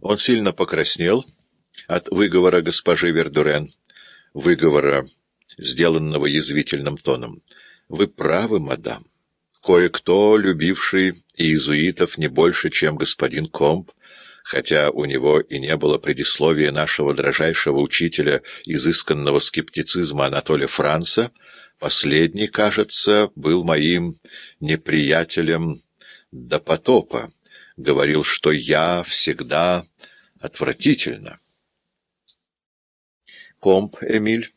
Он сильно покраснел от выговора госпожи Вердурен, выговора, сделанного язвительным тоном. «Вы правы, мадам. Кое-кто, любивший иезуитов не больше, чем господин Комп, хотя у него и не было предисловия нашего дрожайшего учителя изысканного скептицизма Анатолия Франца, последний, кажется, был моим неприятелем до потопа, говорил, что я всегда отвратительно. Комп Эмиль,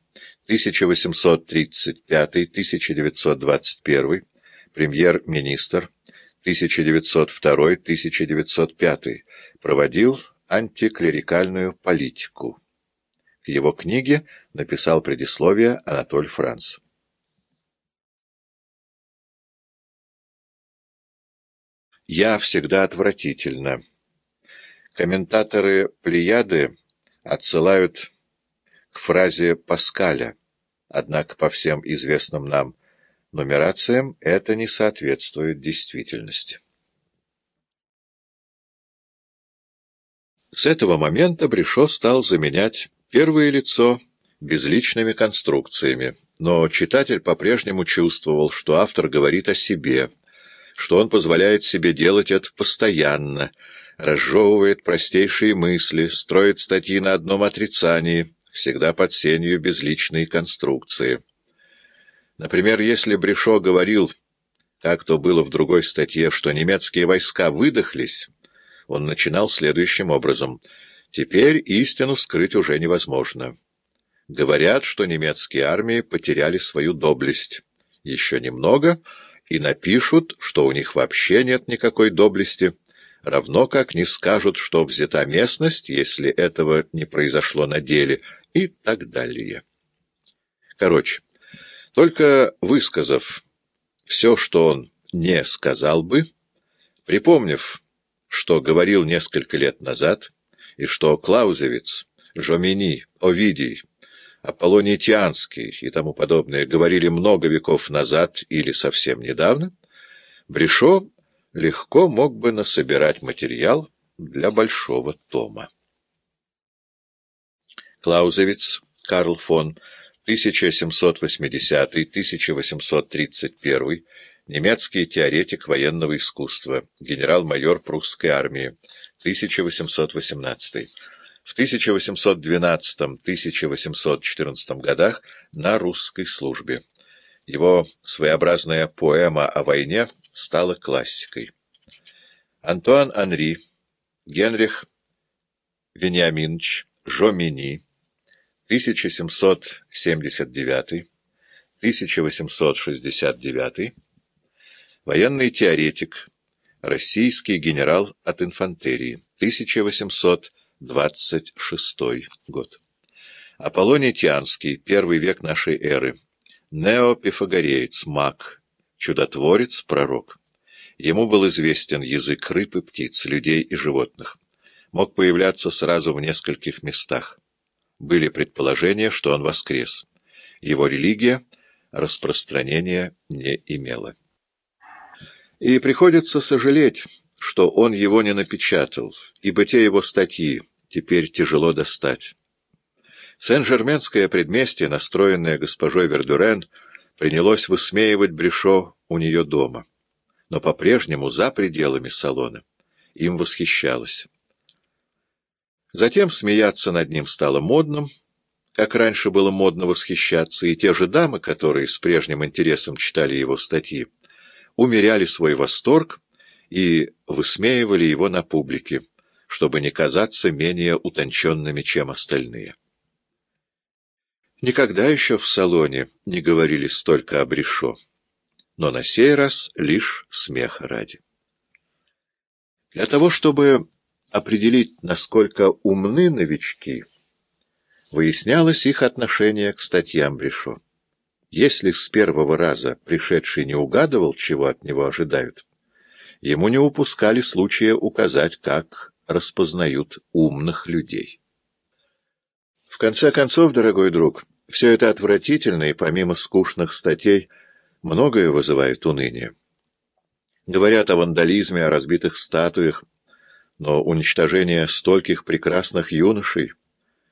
1835-1921, премьер-министр, 1902-1905, проводил антиклерикальную политику. К его книге написал предисловие Анатоль Франц. «Я всегда отвратительно». Комментаторы «Плеяды» отсылают к фразе Паскаля, однако по всем известным нам нумерациям это не соответствует действительности. С этого момента Брешо стал заменять первое лицо безличными конструкциями, но читатель по-прежнему чувствовал, что автор говорит о себе, что он позволяет себе делать это постоянно, разжевывает простейшие мысли, строит статьи на одном отрицании, всегда под сенью безличной конструкции. Например, если Брешо говорил, как то было в другой статье, что немецкие войска выдохлись, он начинал следующим образом. «Теперь истину скрыть уже невозможно. Говорят, что немецкие армии потеряли свою доблесть. Еще немного, и напишут, что у них вообще нет никакой доблести» равно как не скажут, что взята местность, если этого не произошло на деле, и так далее. Короче, только высказав все, что он не сказал бы, припомнив, что говорил несколько лет назад, и что Клаузевиц, Жомини, Овидий, Аполлоний Тианский и тому подобное говорили много веков назад или совсем недавно, Брешо легко мог бы насобирать материал для большого тома. Клаузевиц Карл фон 1780-1831 немецкий теоретик военного искусства, генерал-майор прусской армии, 1818 в 1812-1814 годах на русской службе. Его своеобразная поэма о войне стала классикой. Антуан Анри, Генрих Вениаминович Жомини, 1779-1869, военный теоретик, российский генерал от инфантерии, 1826 год. Аполлоний Тианский, первый век нашей эры, неопифагореец, маг, чудотворец, пророк. Ему был известен язык рыб и птиц, людей и животных. Мог появляться сразу в нескольких местах. Были предположения, что он воскрес. Его религия распространения не имела. И приходится сожалеть, что он его не напечатал, ибо те его статьи теперь тяжело достать. Сен-Жерменское предместье, настроенное госпожой Вердурен, принялось высмеивать Брешо у нее дома. Но по-прежнему за пределами салона им восхищалось. Затем смеяться над ним стало модным, как раньше было модно восхищаться, и те же дамы, которые с прежним интересом читали его статьи, умеряли свой восторг и высмеивали его на публике, чтобы не казаться менее утонченными, чем остальные. Никогда еще в салоне не говорили столько о Брешо, но на сей раз лишь смеха ради. Для того, чтобы определить, насколько умны новички, выяснялось их отношение к статьям Брешо. Если с первого раза пришедший не угадывал, чего от него ожидают, ему не упускали случая указать, как распознают умных людей. В конце концов, дорогой друг, все это отвратительно, и помимо скучных статей, многое вызывает уныние. Говорят о вандализме, о разбитых статуях, но уничтожение стольких прекрасных юношей